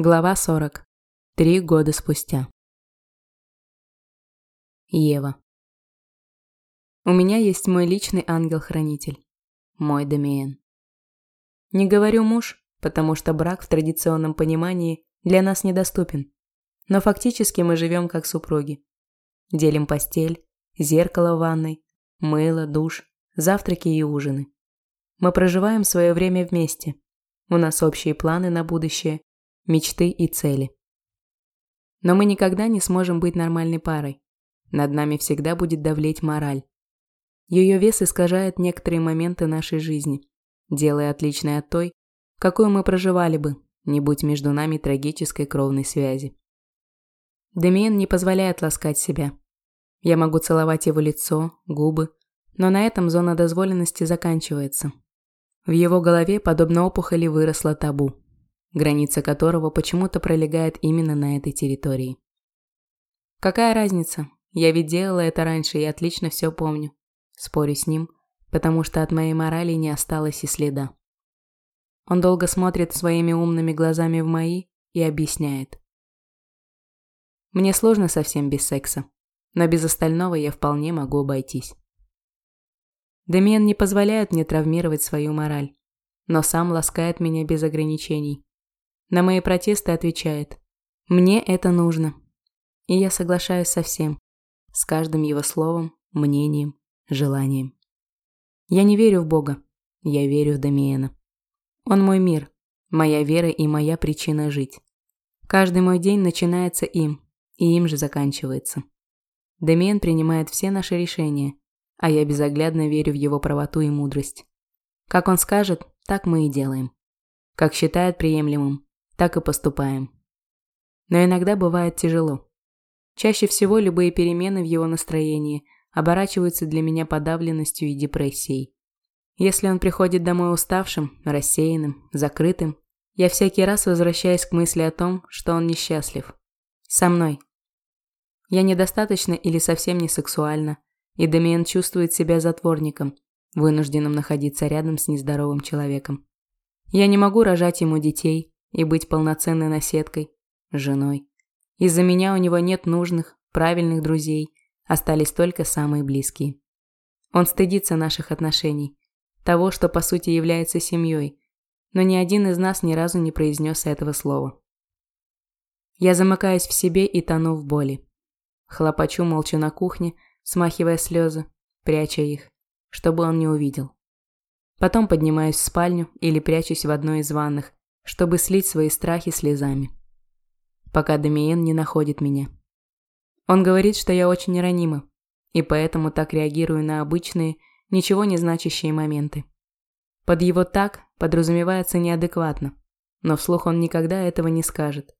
Глава 40. Три года спустя. Ева. У меня есть мой личный ангел-хранитель. Мой Дамиен. Не говорю муж, потому что брак в традиционном понимании для нас недоступен. Но фактически мы живем как супруги. Делим постель, зеркало в ванной, мыло, душ, завтраки и ужины. Мы проживаем свое время вместе. У нас общие планы на будущее, мечты и цели. Но мы никогда не сможем быть нормальной парой. Над нами всегда будет давлеть мораль. Ее вес искажает некоторые моменты нашей жизни, делая отличной от той, какую мы проживали бы, не будь между нами трагической кровной связи. Демиен не позволяет ласкать себя. Я могу целовать его лицо, губы, но на этом зона дозволенности заканчивается. В его голове, подобно опухоли, выросло табу граница которого почему-то пролегает именно на этой территории. Какая разница? Я ведь делала это раньше и отлично все помню. Спорю с ним, потому что от моей морали не осталось и следа. Он долго смотрит своими умными глазами в мои и объясняет. Мне сложно совсем без секса, но без остального я вполне могу обойтись. Демиан не позволяет мне травмировать свою мораль, но сам ласкает меня без ограничений. На мои протесты отвечает «Мне это нужно». И я соглашаюсь со всем, с каждым его словом, мнением, желанием. Я не верю в Бога, я верю в Дамиена. Он мой мир, моя вера и моя причина жить. Каждый мой день начинается им, и им же заканчивается. Дамиен принимает все наши решения, а я безоглядно верю в его правоту и мудрость. Как он скажет, так мы и делаем. Как считает приемлемым, так и поступаем. Но иногда бывает тяжело. Чаще всего любые перемены в его настроении оборачиваются для меня подавленностью и депрессией. Если он приходит домой уставшим, рассеянным, закрытым, я всякий раз возвращаюсь к мысли о том, что он несчастлив. Со мной. Я недостаточно или совсем не сексуальна, и Дамиен чувствует себя затворником, вынужденным находиться рядом с нездоровым человеком. Я не могу рожать ему детей, и быть полноценной наседкой, женой. Из-за меня у него нет нужных, правильных друзей, остались только самые близкие. Он стыдится наших отношений, того, что по сути является семьей, но ни один из нас ни разу не произнес этого слова. Я замыкаюсь в себе и тону в боли. Хлопочу молча на кухне, смахивая слезы, пряча их, чтобы он не увидел. Потом поднимаюсь в спальню или прячусь в одной из ванных, чтобы слить свои страхи слезами. Пока Дамиен не находит меня. Он говорит, что я очень ранима, и поэтому так реагирую на обычные, ничего не значащие моменты. Под его «так» подразумевается неадекватно, но вслух он никогда этого не скажет.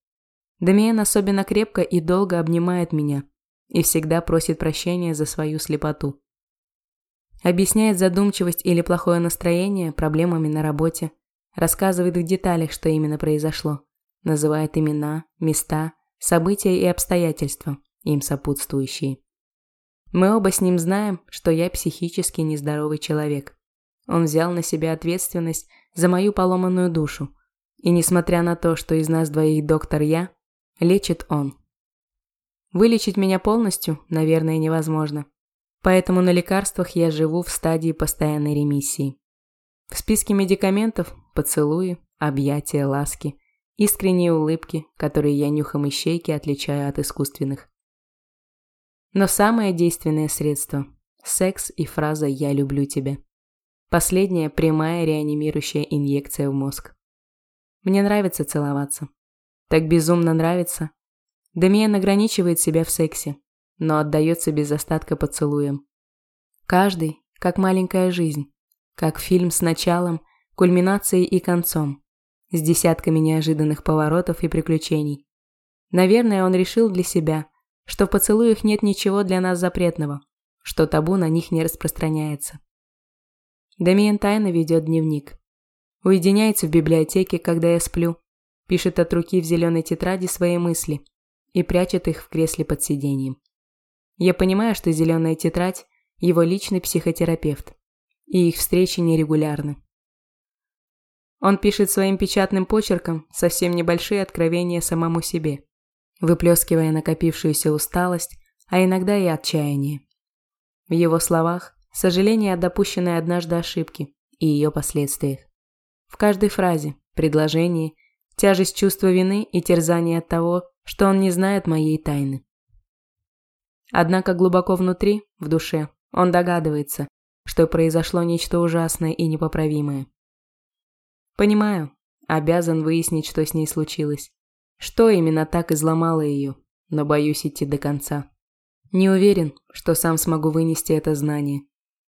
Дамиен особенно крепко и долго обнимает меня и всегда просит прощения за свою слепоту. Объясняет задумчивость или плохое настроение проблемами на работе, Рассказывает в деталях, что именно произошло. Называет имена, места, события и обстоятельства, им сопутствующие. Мы оба с ним знаем, что я психически нездоровый человек. Он взял на себя ответственность за мою поломанную душу. И несмотря на то, что из нас двоих доктор я, лечит он. Вылечить меня полностью, наверное, невозможно. Поэтому на лекарствах я живу в стадии постоянной ремиссии. В списке медикаментов – поцелуи, объятия, ласки, искренние улыбки, которые я нюхом ищейки отличаю от искусственных. Но самое действенное средство – секс и фраза «я люблю тебя». Последняя – прямая реанимирующая инъекция в мозг. Мне нравится целоваться. Так безумно нравится. Дамиен ограничивает себя в сексе, но отдается без остатка поцелуем. Каждый, как маленькая жизнь. Как фильм с началом, кульминацией и концом, с десятками неожиданных поворотов и приключений. Наверное, он решил для себя, что в поцелуях нет ничего для нас запретного, что табу на них не распространяется. Дамиен тайно ведет дневник. Уединяется в библиотеке, когда я сплю, пишет от руки в зеленой тетради свои мысли и прячет их в кресле под сиденьем. Я понимаю, что зеленая тетрадь – его личный психотерапевт и их встречи нерегулярны. Он пишет своим печатным почерком совсем небольшие откровения самому себе, выплескивая накопившуюся усталость, а иногда и отчаяние. В его словах сожаление о допущенной однажды ошибке и ее последствиях. В каждой фразе, предложении, тяжесть чувства вины и терзание от того, что он не знает моей тайны. Однако глубоко внутри, в душе, он догадывается, что произошло нечто ужасное и непоправимое. Понимаю, обязан выяснить, что с ней случилось. Что именно так изломало ее, но боюсь идти до конца. Не уверен, что сам смогу вынести это знание,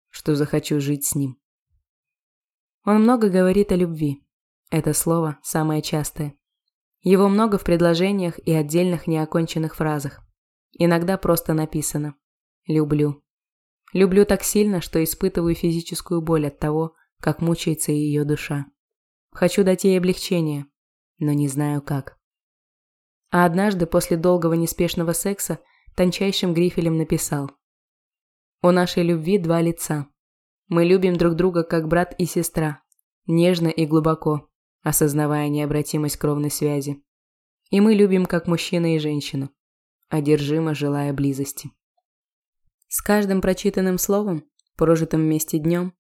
что захочу жить с ним. Он много говорит о любви. Это слово самое частое. Его много в предложениях и отдельных неоконченных фразах. Иногда просто написано «люблю». Люблю так сильно, что испытываю физическую боль от того, как мучается ее душа. Хочу дать ей облегчение, но не знаю как. А однажды после долгого неспешного секса тончайшим грифелем написал. У нашей любви два лица. Мы любим друг друга как брат и сестра, нежно и глубоко, осознавая необратимость кровной связи. И мы любим как мужчина и женщину, одержимо желая близости. С каждым прочитанным словом, прожитым вместе днем,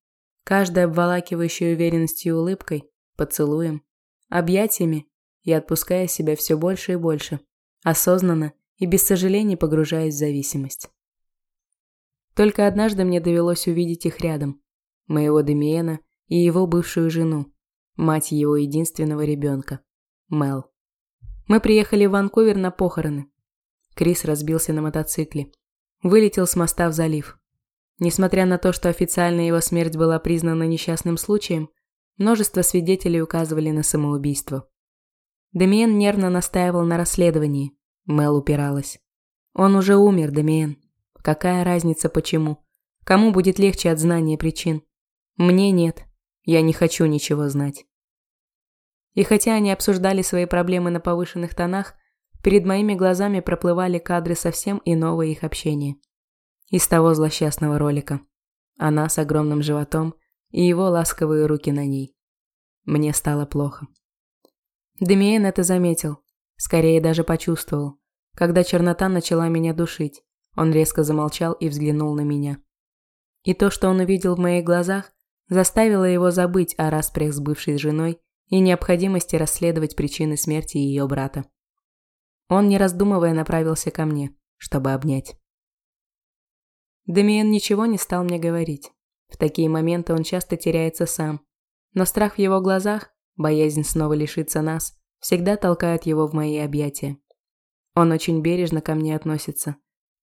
каждой обволакивающей уверенностью и улыбкой, поцелуем, объятиями я отпуская себя все больше и больше, осознанно и без сожалений погружаясь в зависимость. Только однажды мне довелось увидеть их рядом, моего Демиена и его бывшую жену, мать его единственного ребенка, Мел. Мы приехали в Ванкувер на похороны. Крис разбился на мотоцикле. Вылетел с моста в залив. Несмотря на то, что официально его смерть была признана несчастным случаем, множество свидетелей указывали на самоубийство. Демиен нервно настаивал на расследовании. Мел упиралась. «Он уже умер, Демиен. Какая разница почему? Кому будет легче от знания причин? Мне нет. Я не хочу ничего знать». И хотя они обсуждали свои проблемы на повышенных тонах, перед моими глазами проплывали кадры совсем иного их общения. Из того злосчастного ролика. Она с огромным животом и его ласковые руки на ней. Мне стало плохо. Демиен это заметил, скорее даже почувствовал. Когда чернота начала меня душить, он резко замолчал и взглянул на меня. И то, что он увидел в моих глазах, заставило его забыть о распрях с бывшей женой и необходимости расследовать причины смерти ее брата. Он, не раздумывая, направился ко мне, чтобы обнять. Демиен ничего не стал мне говорить. В такие моменты он часто теряется сам. Но страх в его глазах, боязнь снова лишиться нас, всегда толкает его в мои объятия. Он очень бережно ко мне относится,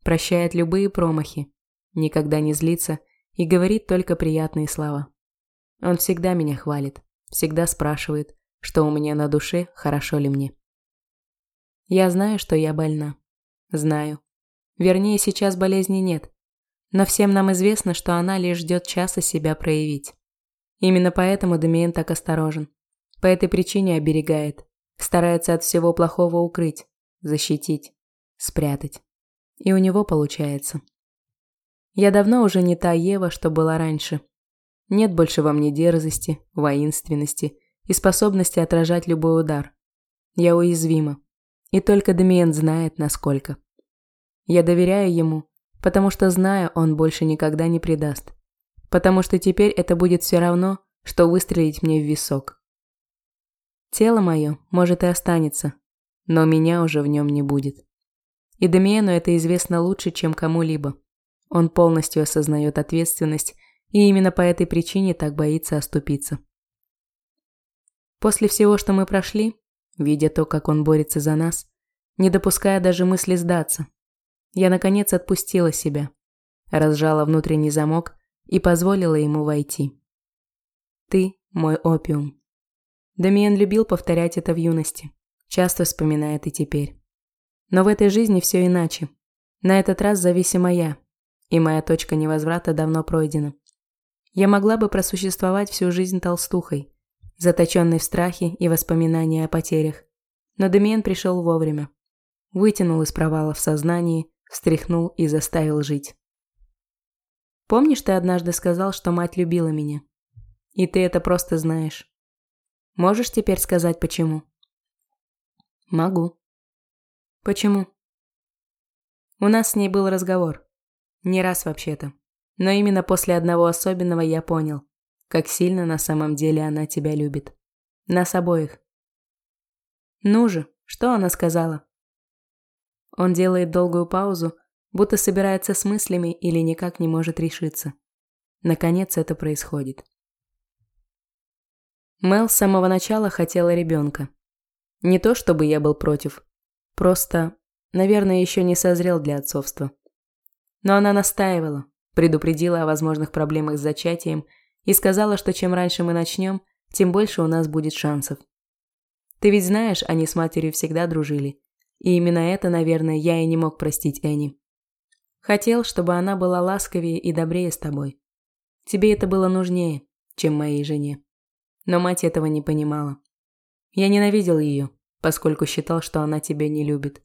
прощает любые промахи, никогда не злится и говорит только приятные слова. Он всегда меня хвалит, всегда спрашивает, что у меня на душе, хорошо ли мне. Я знаю, что я больна. Знаю. Вернее, сейчас болезни нет. Но всем нам известно, что она лишь ждет часа себя проявить. Именно поэтому Демиен так осторожен. По этой причине оберегает. Старается от всего плохого укрыть, защитить, спрятать. И у него получается. Я давно уже не та Ева, что была раньше. Нет больше во мне дерзости, воинственности и способности отражать любой удар. Я уязвима. И только Демиен знает, насколько. Я доверяю ему, потому что знаю, он больше никогда не предаст. Потому что теперь это будет все равно, что выстрелить мне в висок. Тело мое, может, и останется, но меня уже в нем не будет. И Демиену это известно лучше, чем кому-либо. Он полностью осознает ответственность и именно по этой причине так боится оступиться. После всего, что мы прошли, видя то, как он борется за нас, не допуская даже мысли сдаться, я наконец отпустила себя, разжала внутренний замок и позволила ему войти. Ты мой опиум. Дамиен любил повторять это в юности, часто вспоминает и теперь. Но в этой жизни все иначе. На этот раз зависима я, и моя точка невозврата давно пройдена. Я могла бы просуществовать всю жизнь толстухой, заточенной в страхе и воспоминания о потерях. Но Демиен пришел вовремя. Вытянул из провала в сознании, встряхнул и заставил жить. Помнишь, ты однажды сказал, что мать любила меня? И ты это просто знаешь. Можешь теперь сказать, почему?» «Могу». «Почему?» У нас с ней был разговор. Не раз вообще-то. Но именно после одного особенного я понял, как сильно на самом деле она тебя любит. Нас обоих. Ну же, что она сказала? Он делает долгую паузу, будто собирается с мыслями или никак не может решиться. Наконец это происходит. Мел с самого начала хотела ребенка. Не то чтобы я был против, просто, наверное, еще не созрел для отцовства. Но она настаивала, предупредила о возможных проблемах с зачатием и сказала, что чем раньше мы начнем, тем больше у нас будет шансов. Ты ведь знаешь, они с матерью всегда дружили. И именно это, наверное, я и не мог простить Энни. Хотел, чтобы она была ласковее и добрее с тобой. Тебе это было нужнее, чем моей жене. Но мать этого не понимала. Я ненавидел ее, поскольку считал, что она тебя не любит.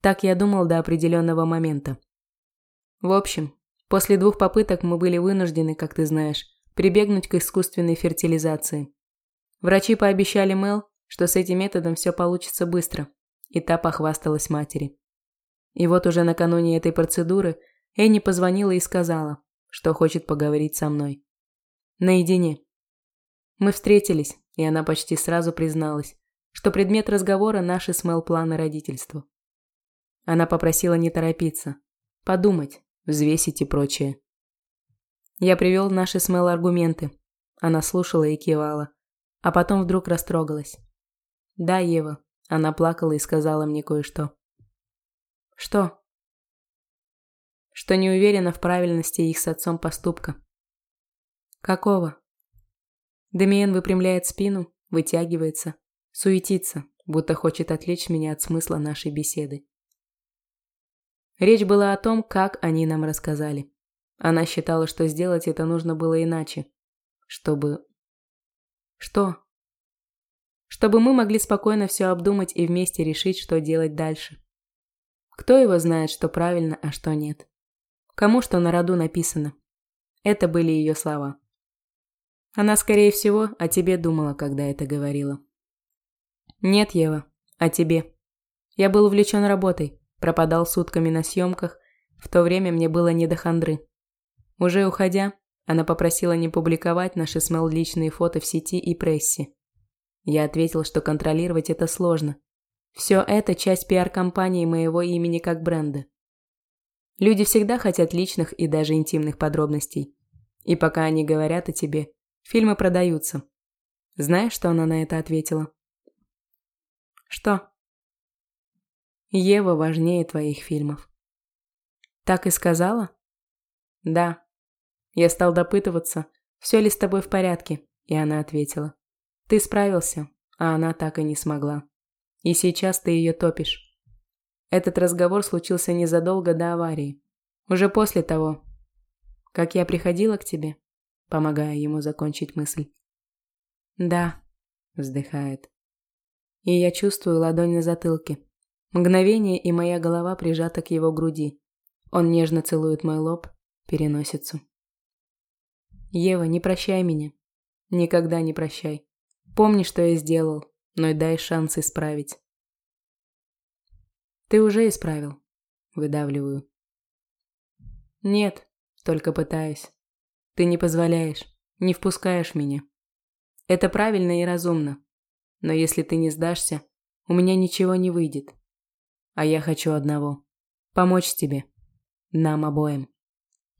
Так я думал до определенного момента. В общем, после двух попыток мы были вынуждены, как ты знаешь, прибегнуть к искусственной фертилизации. Врачи пообещали Мел, что с этим методом все получится быстро, и та похвасталась матери. И вот уже накануне этой процедуры Энни позвонила и сказала, что хочет поговорить со мной. Наедине. Мы встретились, и она почти сразу призналась, что предмет разговора – наши с Мел планы родительства. Она попросила не торопиться, подумать, взвесить и прочее. Я привел наши с Мел аргументы. Она слушала и кивала, а потом вдруг растрогалась. «Да, Ева». Она плакала и сказала мне кое-что. «Что?» Что не уверена в правильности их с отцом поступка. «Какого?» Демиен выпрямляет спину, вытягивается, суетится, будто хочет отвлечь меня от смысла нашей беседы. Речь была о том, как они нам рассказали. Она считала, что сделать это нужно было иначе. Чтобы... Что? Чтобы мы могли спокойно все обдумать и вместе решить, что делать дальше. Кто его знает, что правильно, а что нет? Кому что на роду написано? Это были ее слова. Она, скорее всего, о тебе думала, когда это говорила. Нет, Ева, о тебе. Я был увлечен работой, пропадал сутками на съемках, в то время мне было не до хандры. Уже уходя, она попросила не публиковать наши с личные фото в сети и прессе. Я ответил, что контролировать это сложно. Все это часть пиар-компании моего имени как бренда. Люди всегда хотят личных и даже интимных подробностей. И пока они говорят о тебе, фильмы продаются. Знаешь, что она на это ответила? Что? Ева важнее твоих фильмов. Так и сказала? Да. Я стал допытываться, все ли с тобой в порядке, и она ответила. Ты справился, а она так и не смогла. И сейчас ты ее топишь. Этот разговор случился незадолго до аварии. Уже после того, как я приходила к тебе, помогая ему закончить мысль. «Да», — вздыхает. И я чувствую ладонь на затылке. Мгновение, и моя голова прижата к его груди. Он нежно целует мой лоб, переносицу. «Ева, не прощай меня. Никогда не прощай. Помни, что я сделал, но и дай шанс исправить. Ты уже исправил. Выдавливаю. Нет, только пытаюсь. Ты не позволяешь, не впускаешь меня. Это правильно и разумно. Но если ты не сдашься, у меня ничего не выйдет. А я хочу одного. Помочь тебе. Нам обоим.